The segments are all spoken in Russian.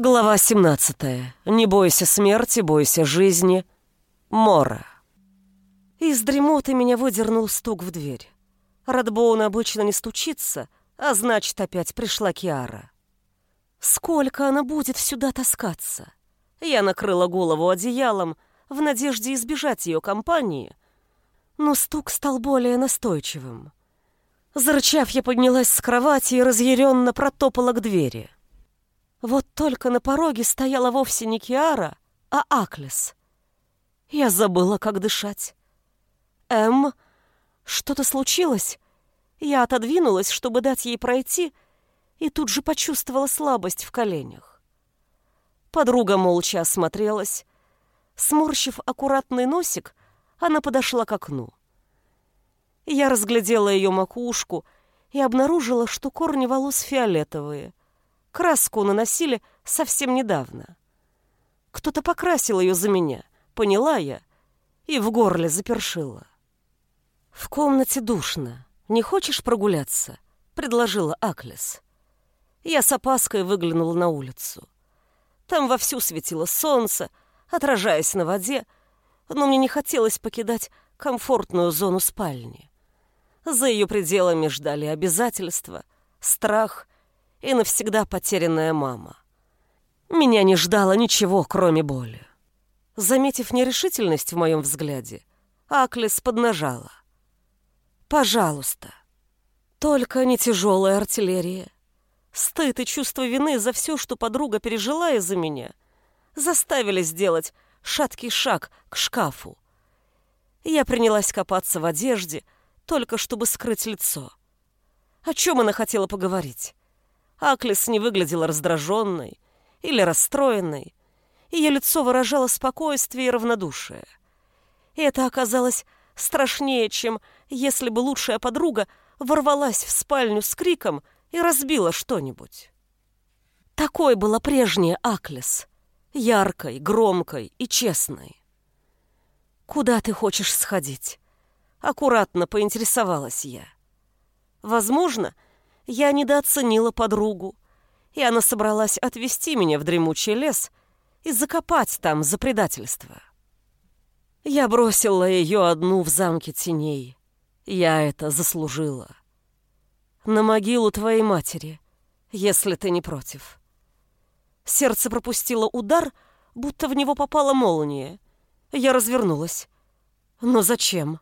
Глава 17. Не бойся смерти, бойся жизни. Мора. Из дремоты меня выдернул стук в дверь. Радбоун обычно не стучится, а значит, опять пришла Киара. Сколько она будет сюда таскаться? Я накрыла голову одеялом в надежде избежать ее компании, но стук стал более настойчивым. Зарычав, я поднялась с кровати и разъяренно протопала к двери. Вот только на пороге стояла вовсе не Киара, а Аклес. Я забыла, как дышать. «Эм, что-то случилось?» Я отодвинулась, чтобы дать ей пройти, и тут же почувствовала слабость в коленях. Подруга молча осмотрелась. Сморщив аккуратный носик, она подошла к окну. Я разглядела ее макушку и обнаружила, что корни волос фиолетовые — Краску наносили совсем недавно. Кто-то покрасил ее за меня, поняла я, и в горле запершила. «В комнате душно. Не хочешь прогуляться?» — предложила Аклес. Я с опаской выглянула на улицу. Там вовсю светило солнце, отражаясь на воде, но мне не хотелось покидать комфортную зону спальни. За ее пределами ждали обязательства, страх и навсегда потерянная мама. Меня не ждало ничего, кроме боли. Заметив нерешительность в моем взгляде, Аклес поднажала. «Пожалуйста, только не тяжелая артиллерия. Стыд и чувство вины за все, что подруга пережила из-за меня, заставили сделать шаткий шаг к шкафу. Я принялась копаться в одежде, только чтобы скрыть лицо. О чем она хотела поговорить? Аклес не выглядела раздраженной или расстроенной. Ее лицо выражало спокойствие и равнодушие. И это оказалось страшнее, чем если бы лучшая подруга ворвалась в спальню с криком и разбила что-нибудь. Такой была прежняя Аклес, яркой, громкой и честной. «Куда ты хочешь сходить?» Аккуратно поинтересовалась я. Возможно, я недооценила подругу, и она собралась отвезти меня в дремучий лес и закопать там за предательство. Я бросила ее одну в замке теней. Я это заслужила. На могилу твоей матери, если ты не против. Сердце пропустило удар, будто в него попала молния. Я развернулась. Но зачем?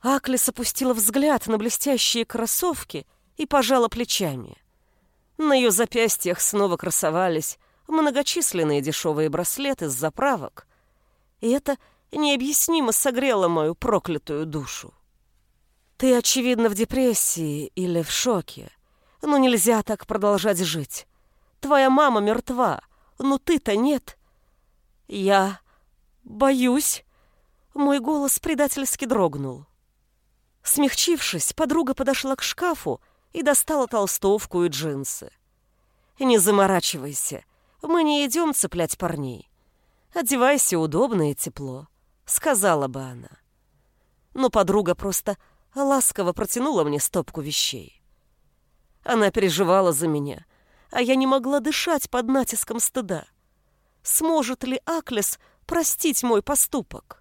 Аклис опустила взгляд на блестящие кроссовки и пожала плечами. На ее запястьях снова красовались многочисленные дешевые браслеты с заправок, и это необъяснимо согрело мою проклятую душу. Ты, очевидно, в депрессии или в шоке, но нельзя так продолжать жить. Твоя мама мертва, но ты-то нет. Я боюсь. Мой голос предательски дрогнул. Смягчившись, подруга подошла к шкафу и достала толстовку и джинсы. «Не заморачивайся, мы не идем цеплять парней. Одевайся удобно и тепло», — сказала бы она. Но подруга просто ласково протянула мне стопку вещей. Она переживала за меня, а я не могла дышать под натиском стыда. Сможет ли Аклес простить мой поступок?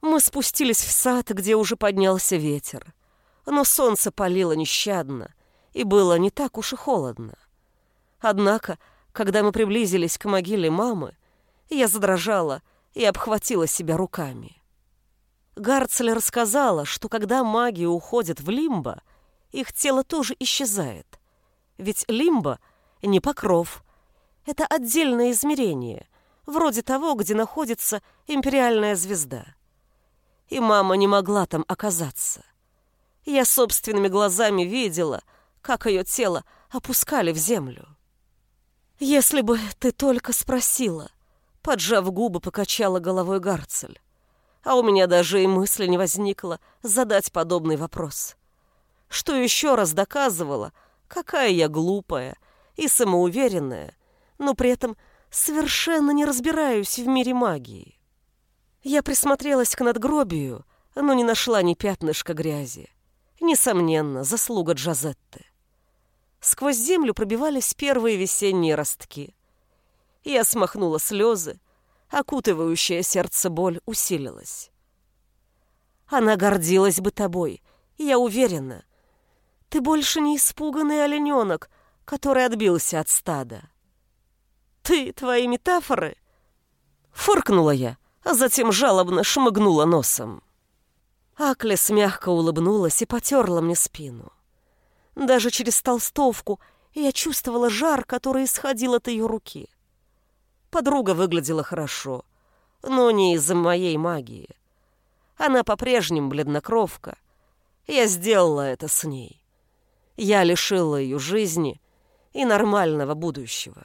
Мы спустились в сад, где уже поднялся ветер но солнце палило нещадно, и было не так уж и холодно. Однако, когда мы приблизились к могиле мамы, я задрожала и обхватила себя руками. Гарцель рассказала, что когда маги уходят в лимбо, их тело тоже исчезает. Ведь лимбо — не покров. Это отдельное измерение, вроде того, где находится империальная звезда. И мама не могла там оказаться. Я собственными глазами видела, как ее тело опускали в землю. «Если бы ты только спросила», — поджав губы, покачала головой Гарцель. А у меня даже и мысли не возникло задать подобный вопрос. Что еще раз доказывало, какая я глупая и самоуверенная, но при этом совершенно не разбираюсь в мире магии. Я присмотрелась к надгробию, но не нашла ни пятнышка грязи. Несомненно, заслуга Джазетты. Сквозь землю пробивались первые весенние ростки. Я смахнула слезы, окутывающая сердце боль усилилась. Она гордилась бы тобой, я уверена. Ты больше не испуганный олененок, который отбился от стада. Ты, твои метафоры? Фыркнула я, а затем жалобно шмыгнула носом. Аклес мягко улыбнулась и потерла мне спину. Даже через толстовку я чувствовала жар, который исходил от ее руки. Подруга выглядела хорошо, но не из-за моей магии. Она по-прежнему бледнокровка. Я сделала это с ней. Я лишила ее жизни и нормального будущего.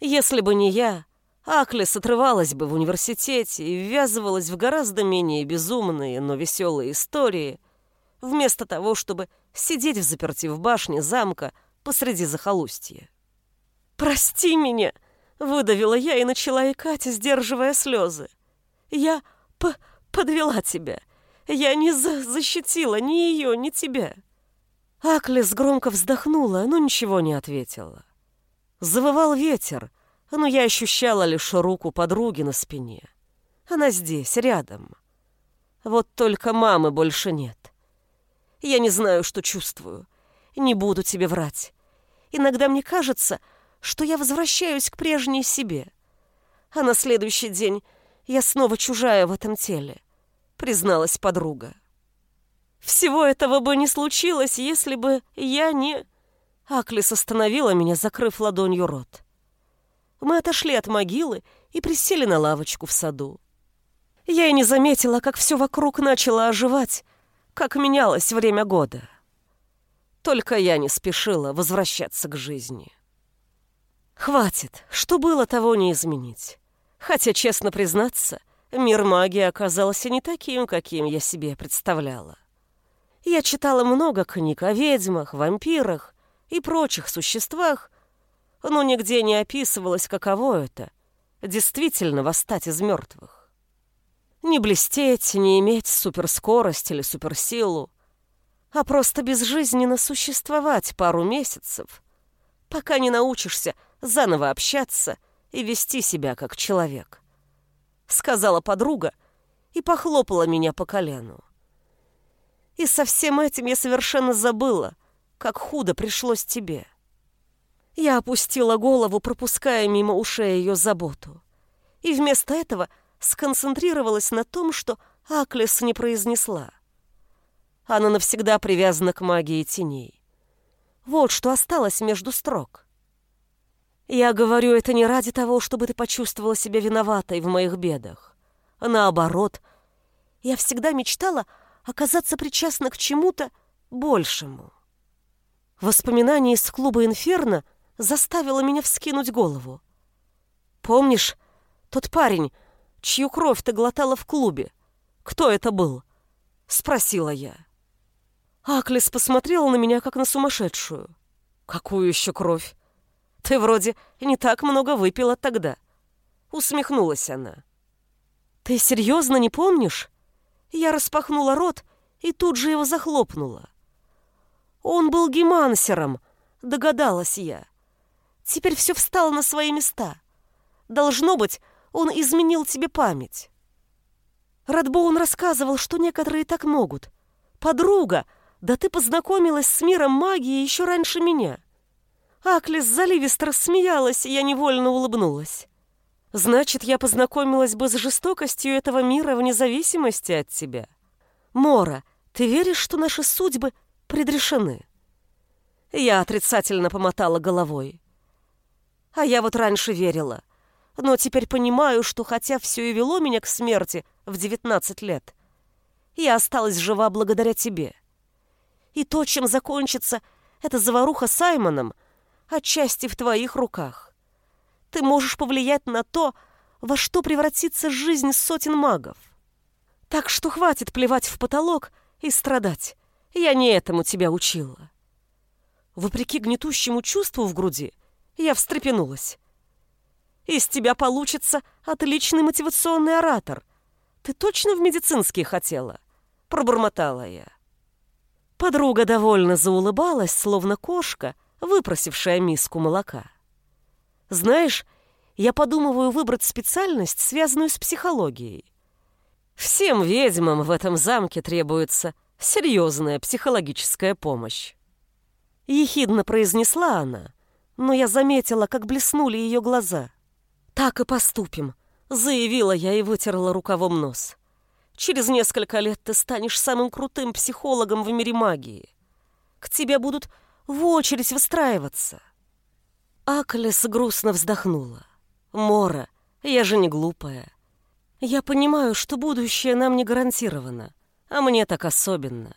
Если бы не я, Аклес отрывалась бы в университете и ввязывалась в гораздо менее безумные, но веселые истории, вместо того, чтобы сидеть в заперти в башне замка посреди захолустья. «Прости меня!» — выдавила я и начала икать, сдерживая слезы. «Я п подвела тебя. Я не за защитила ни ее, ни тебя». Аклес громко вздохнула, но ничего не ответила. Завывал ветер, но я ощущала лишь руку подруги на спине. Она здесь, рядом. Вот только мамы больше нет. Я не знаю, что чувствую. Не буду тебе врать. Иногда мне кажется, что я возвращаюсь к прежней себе. А на следующий день я снова чужая в этом теле, призналась подруга. Всего этого бы не случилось, если бы я не... Аклис остановила меня, закрыв ладонью рот. Мы отошли от могилы и присели на лавочку в саду. Я и не заметила, как все вокруг начало оживать, как менялось время года. Только я не спешила возвращаться к жизни. Хватит, что было, того не изменить. Хотя, честно признаться, мир магии оказался не таким, каким я себе представляла. Я читала много книг о ведьмах, вампирах и прочих существах, но нигде не описывалось, каково это — действительно восстать из мертвых. Не блестеть, не иметь суперскорость или суперсилу, а просто безжизненно существовать пару месяцев, пока не научишься заново общаться и вести себя как человек. Сказала подруга и похлопала меня по колену. И со всем этим я совершенно забыла, как худо пришлось тебе. Я опустила голову, пропуская мимо ушей ее заботу. И вместо этого сконцентрировалась на том, что Аклес не произнесла. Она навсегда привязана к магии теней. Вот что осталось между строк. Я говорю это не ради того, чтобы ты почувствовала себя виноватой в моих бедах. Наоборот, я всегда мечтала оказаться причастна к чему-то большему. Воспоминание из клуба «Инферно» заставило меня вскинуть голову. Помнишь, тот парень, чью кровь ты глотала в клубе? Кто это был? Спросила я. Аклис посмотрела на меня, как на сумасшедшую. Какую еще кровь? Ты вроде не так много выпила тогда. Усмехнулась она. Ты серьезно не помнишь? Я распахнула рот и тут же его захлопнула. Он был гемансером, догадалась я. Теперь все встало на свои места. Должно быть, он изменил тебе память. Радбоун рассказывал, что некоторые так могут. Подруга, да ты познакомилась с миром магии еще раньше меня. Аклис заливисто рассмеялась, и я невольно улыбнулась. Значит, я познакомилась бы с жестокостью этого мира вне зависимости от тебя. Мора, ты веришь, что наши судьбы предрешены?» Я отрицательно помотала головой. А я вот раньше верила. Но теперь понимаю, что хотя все и вело меня к смерти в девятнадцать лет, я осталась жива благодаря тебе. И то, чем закончится эта заваруха с Саймоном, отчасти в твоих руках. Ты можешь повлиять на то, во что превратится жизнь сотен магов. Так что хватит плевать в потолок и страдать. Я не этому тебя учила. Вопреки гнетущему чувству в груди, я встрепенулась. Из тебя получится отличный мотивационный оратор. Ты точно в медицинский хотела? Пробормотала я. Подруга довольно заулыбалась, словно кошка, выпросившая миску молока. Знаешь, я подумываю выбрать специальность, связанную с психологией. Всем ведьмам в этом замке требуется серьезная психологическая помощь. Ехидно произнесла она, но я заметила, как блеснули ее глаза. «Так и поступим», — заявила я и вытерла рукавом нос. «Через несколько лет ты станешь самым крутым психологом в мире магии. К тебе будут в очередь выстраиваться». Аклес грустно вздохнула. «Мора, я же не глупая. Я понимаю, что будущее нам не гарантировано, а мне так особенно.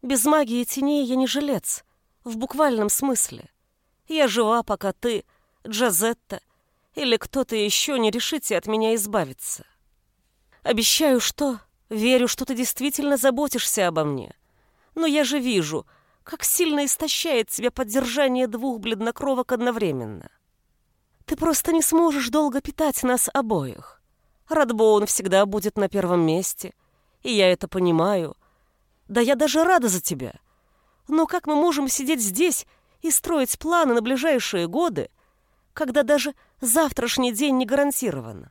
Без магии теней я не жилец, в буквальном смысле. Я жива, пока ты, Джазетта или кто-то еще не решите от меня избавиться. Обещаю, что верю, что ты действительно заботишься обо мне. Но я же вижу, как сильно истощает тебя поддержание двух бледнокровок одновременно. Ты просто не сможешь долго питать нас обоих. Радбоун всегда будет на первом месте, и я это понимаю. Да я даже рада за тебя. Но как мы можем сидеть здесь и строить планы на ближайшие годы, когда даже завтрашний день не гарантирован?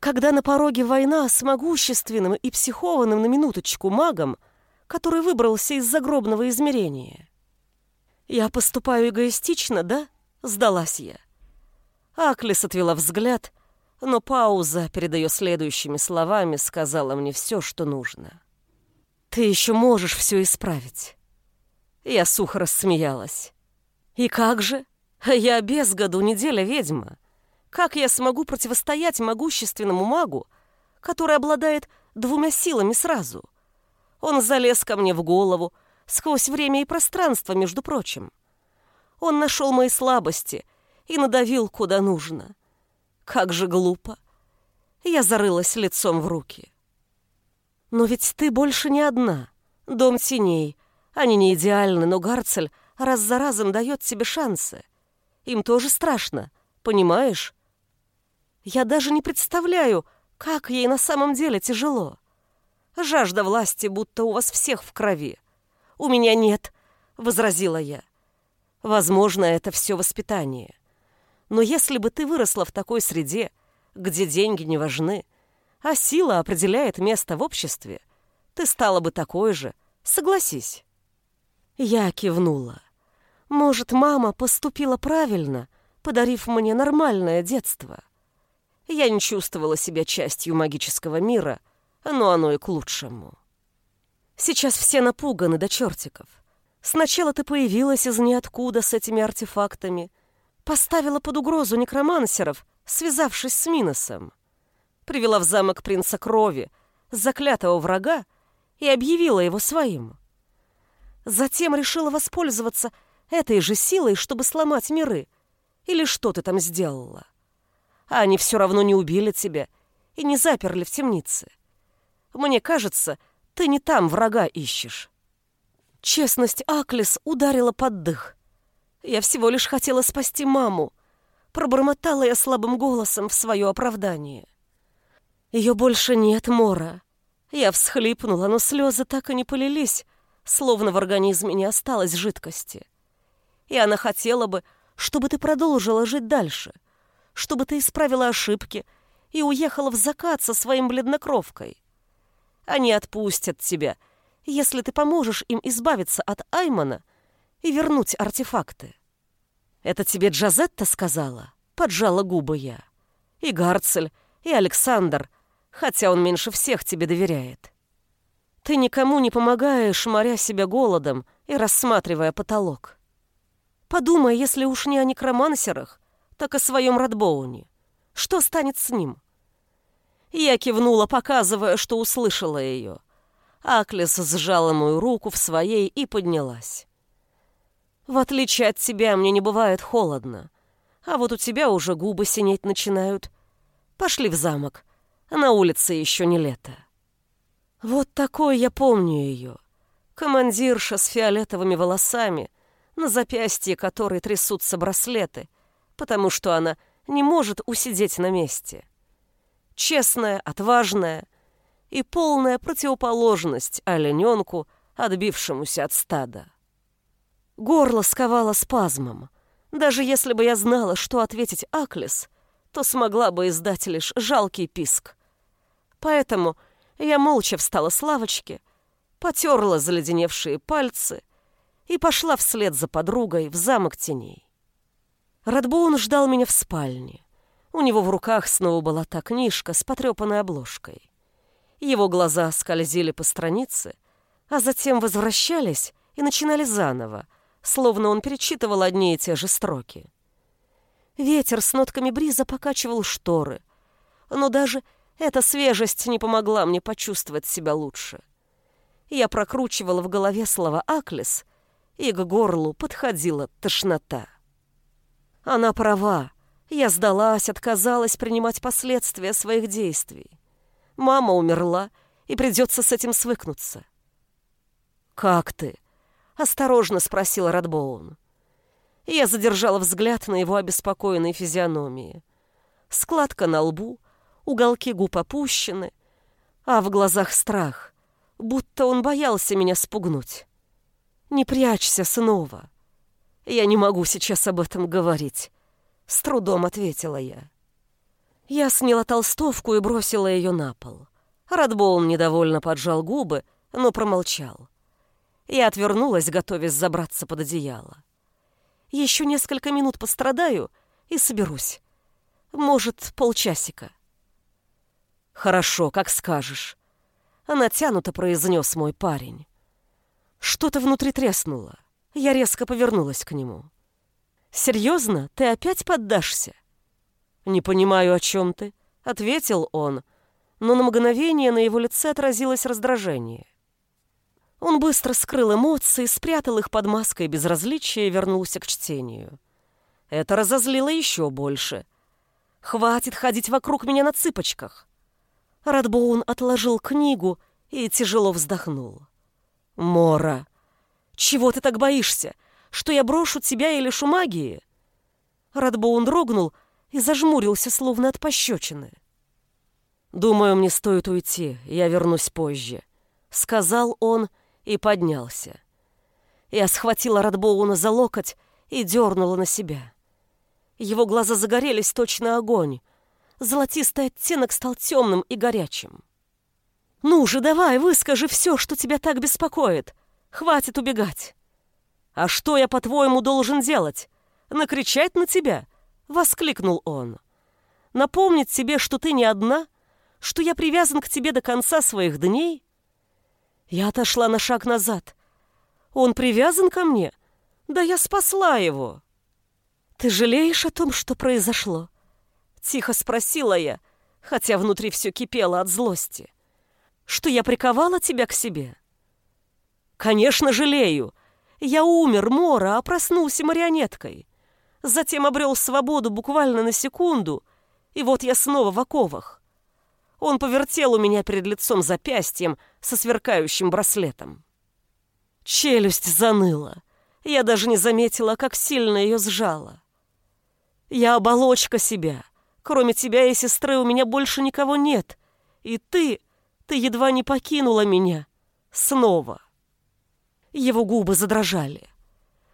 Когда на пороге война с могущественным и психованным на минуточку магом, который выбрался из загробного измерения. Я поступаю эгоистично, да? Сдалась я. Аклис отвела взгляд, но пауза перед ее следующими словами сказала мне все, что нужно. «Ты еще можешь все исправить». Я сухо рассмеялась. «И как же? Я без году неделя ведьма. Как я смогу противостоять могущественному магу, который обладает двумя силами сразу? Он залез ко мне в голову, сквозь время и пространство, между прочим. Он нашел мои слабости и надавил куда нужно. Как же глупо. Я зарылась лицом в руки. Но ведь ты больше не одна. Дом теней. Они не идеальны, но Гарцель раз за разом дает тебе шансы. Им тоже страшно, понимаешь? Я даже не представляю, как ей на самом деле тяжело. Жажда власти будто у вас всех в крови. У меня нет, — возразила я. Возможно, это все воспитание. Но если бы ты выросла в такой среде, где деньги не важны, а сила определяет место в обществе, ты стала бы такой же, согласись. Я кивнула. Может, мама поступила правильно, подарив мне нормальное детство. Я не чувствовала себя частью магического мира, но оно и к лучшему. Сейчас все напуганы до чертиков. Сначала ты появилась из ниоткуда с этими артефактами — Поставила под угрозу некромансеров, связавшись с Миносом. Привела в замок принца крови, заклятого врага, и объявила его своим. Затем решила воспользоваться этой же силой, чтобы сломать миры. Или что ты там сделала? А они все равно не убили тебя и не заперли в темнице. Мне кажется, ты не там врага ищешь. Честность Аклис ударила под дых. Я всего лишь хотела спасти маму. Пробормотала я слабым голосом в свое оправдание. Ее больше нет, Мора. Я всхлипнула, но слезы так и не полились, словно в организме не осталось жидкости. И она хотела бы, чтобы ты продолжила жить дальше, чтобы ты исправила ошибки и уехала в закат со своим бледнокровкой. Они отпустят тебя, если ты поможешь им избавиться от Аймана — и вернуть артефакты. Это тебе Джазетта сказала? Поджала губы я. И Гарцель, и Александр, хотя он меньше всех тебе доверяет. Ты никому не помогаешь, моря себя голодом и рассматривая потолок. Подумай, если уж не о некромансерах, так о своем Радбоуне. Что станет с ним? Я кивнула, показывая, что услышала ее. Аклес сжала мою руку в своей и поднялась. В отличие от тебя, мне не бывает холодно. А вот у тебя уже губы синеть начинают. Пошли в замок. На улице еще не лето. Вот такой я помню ее. Командирша с фиолетовыми волосами, на запястье которой трясутся браслеты, потому что она не может усидеть на месте. Честная, отважная и полная противоположность олененку, отбившемуся от стада. Горло сковало спазмом. Даже если бы я знала, что ответить Аклес, то смогла бы издать лишь жалкий писк. Поэтому я молча встала с лавочки, потерла заледеневшие пальцы и пошла вслед за подругой в замок теней. Радбоун ждал меня в спальне. У него в руках снова была та книжка с потрепанной обложкой. Его глаза скользили по странице, а затем возвращались и начинали заново, словно он перечитывал одни и те же строки. Ветер с нотками бриза покачивал шторы, но даже эта свежесть не помогла мне почувствовать себя лучше. Я прокручивала в голове слова «Аклес», и к горлу подходила тошнота. Она права. Я сдалась, отказалась принимать последствия своих действий. Мама умерла, и придется с этим свыкнуться. «Как ты?» — осторожно спросил Радбоун. Я задержала взгляд на его обеспокоенной физиономии. Складка на лбу, уголки губ опущены, а в глазах страх, будто он боялся меня спугнуть. «Не прячься снова. Я не могу сейчас об этом говорить», — с трудом ответила я. Я сняла толстовку и бросила ее на пол. Радбоун недовольно поджал губы, но промолчал. Я отвернулась, готовясь забраться под одеяло. Еще несколько минут пострадаю и соберусь. Может, полчасика. Хорошо, как скажешь. Натянуто произнес мой парень. Что-то внутри треснуло. Я резко повернулась к нему. «Серьезно? Ты опять поддашься?» «Не понимаю, о чем ты», — ответил он, но на мгновение на его лице отразилось раздражение. Он быстро скрыл эмоции, спрятал их под маской безразличия и вернулся к чтению. Это разозлило еще больше. «Хватит ходить вокруг меня на цыпочках!» Радбоун отложил книгу и тяжело вздохнул. «Мора, чего ты так боишься? Что я брошу тебя и лишу магии?» Радбоун дрогнул и зажмурился, словно от пощечины. «Думаю, мне стоит уйти, я вернусь позже», — сказал он, — и поднялся. Я схватила Радбоуна за локоть и дернула на себя. Его глаза загорелись точно огонь. Золотистый оттенок стал темным и горячим. «Ну же, давай, выскажи все, что тебя так беспокоит. Хватит убегать». «А что я, по-твоему, должен делать? Накричать на тебя?» — воскликнул он. «Напомнить тебе, что ты не одна, что я привязан к тебе до конца своих дней?» Я отошла на шаг назад. Он привязан ко мне? Да я спасла его. Ты жалеешь о том, что произошло? Тихо спросила я, хотя внутри все кипело от злости. Что я приковала тебя к себе? Конечно, жалею. Я умер, Мора, а проснулся марионеткой. Затем обрел свободу буквально на секунду, и вот я снова в оковах. Он повертел у меня перед лицом запястьем со сверкающим браслетом. Челюсть заныла. Я даже не заметила, как сильно ее сжала. Я оболочка себя. Кроме тебя и сестры у меня больше никого нет. И ты, ты едва не покинула меня. Снова. Его губы задрожали.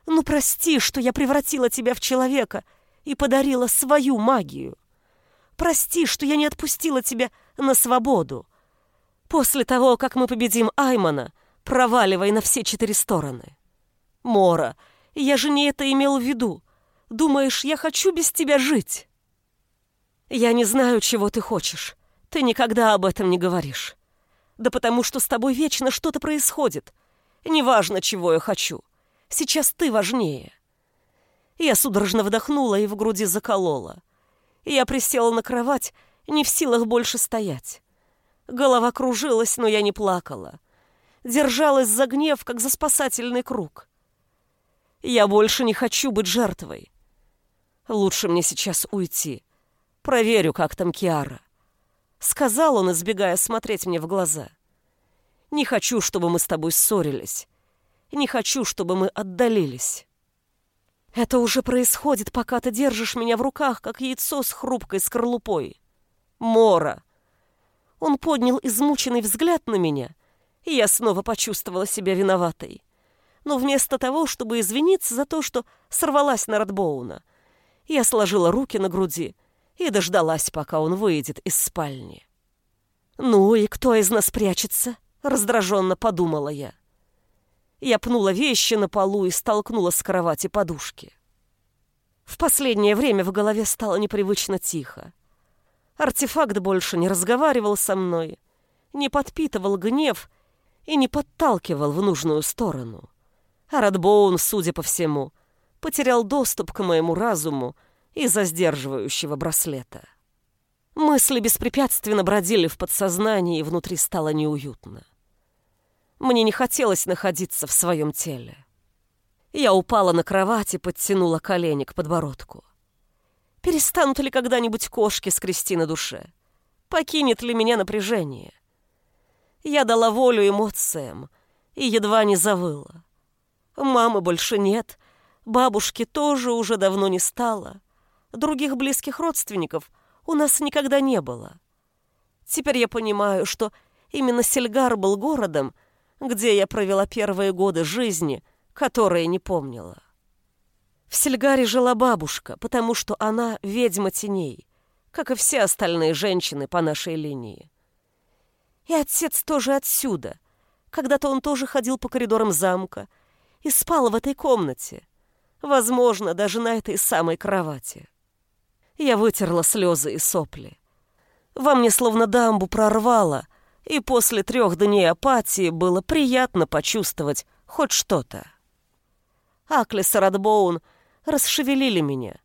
Ну, прости, что я превратила тебя в человека и подарила свою магию. Прости, что я не отпустила тебя на свободу. После того, как мы победим Аймана, проваливай на все четыре стороны. Мора, я же не это имел в виду. Думаешь, я хочу без тебя жить? Я не знаю, чего ты хочешь. Ты никогда об этом не говоришь. Да потому что с тобой вечно что-то происходит. Неважно, чего я хочу. Сейчас ты важнее. Я судорожно вдохнула и в груди заколола. Я присела на кровать не в силах больше стоять. Голова кружилась, но я не плакала. Держалась за гнев, как за спасательный круг. Я больше не хочу быть жертвой. Лучше мне сейчас уйти. Проверю, как там Киара. Сказал он, избегая смотреть мне в глаза. Не хочу, чтобы мы с тобой ссорились. Не хочу, чтобы мы отдалились. Это уже происходит, пока ты держишь меня в руках, как яйцо с хрупкой скорлупой. Мора!» Он поднял измученный взгляд на меня, и я снова почувствовала себя виноватой. Но вместо того, чтобы извиниться за то, что сорвалась на Радбоуна, я сложила руки на груди и дождалась, пока он выйдет из спальни. «Ну и кто из нас прячется?» — раздраженно подумала я. Я пнула вещи на полу и столкнула с кровати подушки. В последнее время в голове стало непривычно тихо. Артефакт больше не разговаривал со мной, не подпитывал гнев и не подталкивал в нужную сторону. А Радбоун, судя по всему, потерял доступ к моему разуму из-за сдерживающего браслета. Мысли беспрепятственно бродили в подсознании, и внутри стало неуютно. Мне не хотелось находиться в своем теле. Я упала на кровать и подтянула колени к подбородку. Перестанут ли когда-нибудь кошки скрести на душе? Покинет ли меня напряжение? Я дала волю эмоциям и едва не завыла. Мамы больше нет, бабушки тоже уже давно не стало. Других близких родственников у нас никогда не было. Теперь я понимаю, что именно Сельгар был городом, где я провела первые годы жизни, которые не помнила. В Сельгаре жила бабушка, потому что она ведьма теней, как и все остальные женщины по нашей линии. И отец тоже отсюда. Когда-то он тоже ходил по коридорам замка и спал в этой комнате, возможно, даже на этой самой кровати. Я вытерла слезы и сопли. Во мне словно дамбу прорвало, и после трех дней апатии было приятно почувствовать хоть что-то. Аклес и Радбоун расшевелили меня,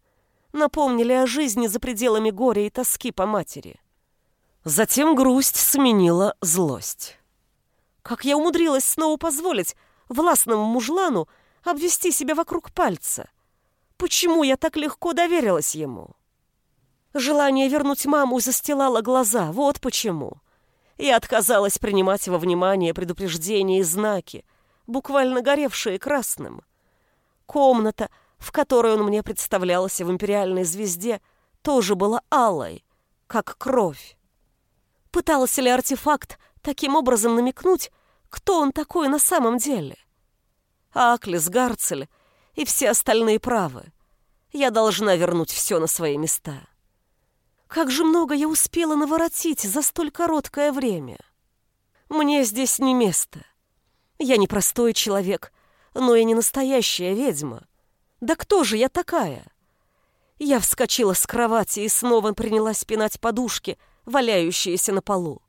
напомнили о жизни за пределами горя и тоски по матери. Затем грусть сменила злость. Как я умудрилась снова позволить властному мужлану обвести себя вокруг пальца? Почему я так легко доверилась ему? Желание вернуть маму застилало глаза, вот почему. Я отказалась принимать во внимание предупреждения и знаки, буквально горевшие красным. Комната, в которой он мне представлялся в империальной звезде, тоже была алой, как кровь. Пытался ли артефакт таким образом намекнуть, кто он такой на самом деле? Аклис, Гарцель и все остальные правы. Я должна вернуть все на свои места. Как же много я успела наворотить за столь короткое время. Мне здесь не место. Я не простой человек, но и не настоящая ведьма. Да кто же я такая? Я вскочила с кровати и снова принялась пинать подушки, валяющиеся на полу.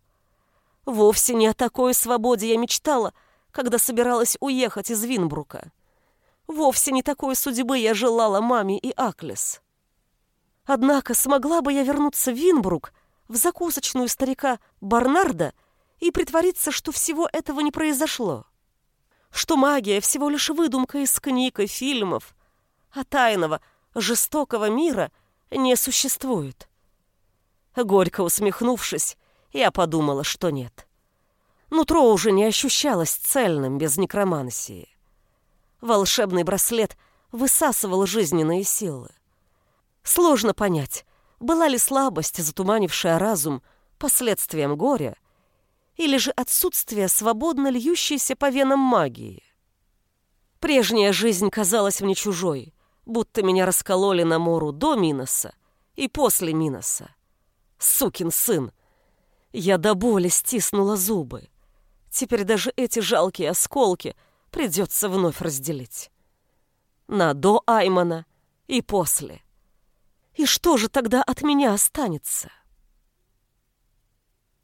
Вовсе не о такой свободе я мечтала, когда собиралась уехать из Винбрука. Вовсе не такой судьбы я желала маме и Аклес. Однако смогла бы я вернуться в Винбрук, в закусочную старика Барнарда, и притвориться, что всего этого не произошло. Что магия всего лишь выдумка из книг и фильмов, а тайного, жестокого мира не существует. Горько усмехнувшись, я подумала, что нет. Нутро уже не ощущалось цельным без некромансии. Волшебный браслет высасывал жизненные силы. Сложно понять, была ли слабость, затуманившая разум, последствием горя, или же отсутствие свободно льющейся по венам магии. Прежняя жизнь казалась мне чужой, будто меня раскололи на мору до Миноса и после Миноса. Сукин сын! Я до боли стиснула зубы. Теперь даже эти жалкие осколки придется вновь разделить. На до Аймана и после. И что же тогда от меня останется?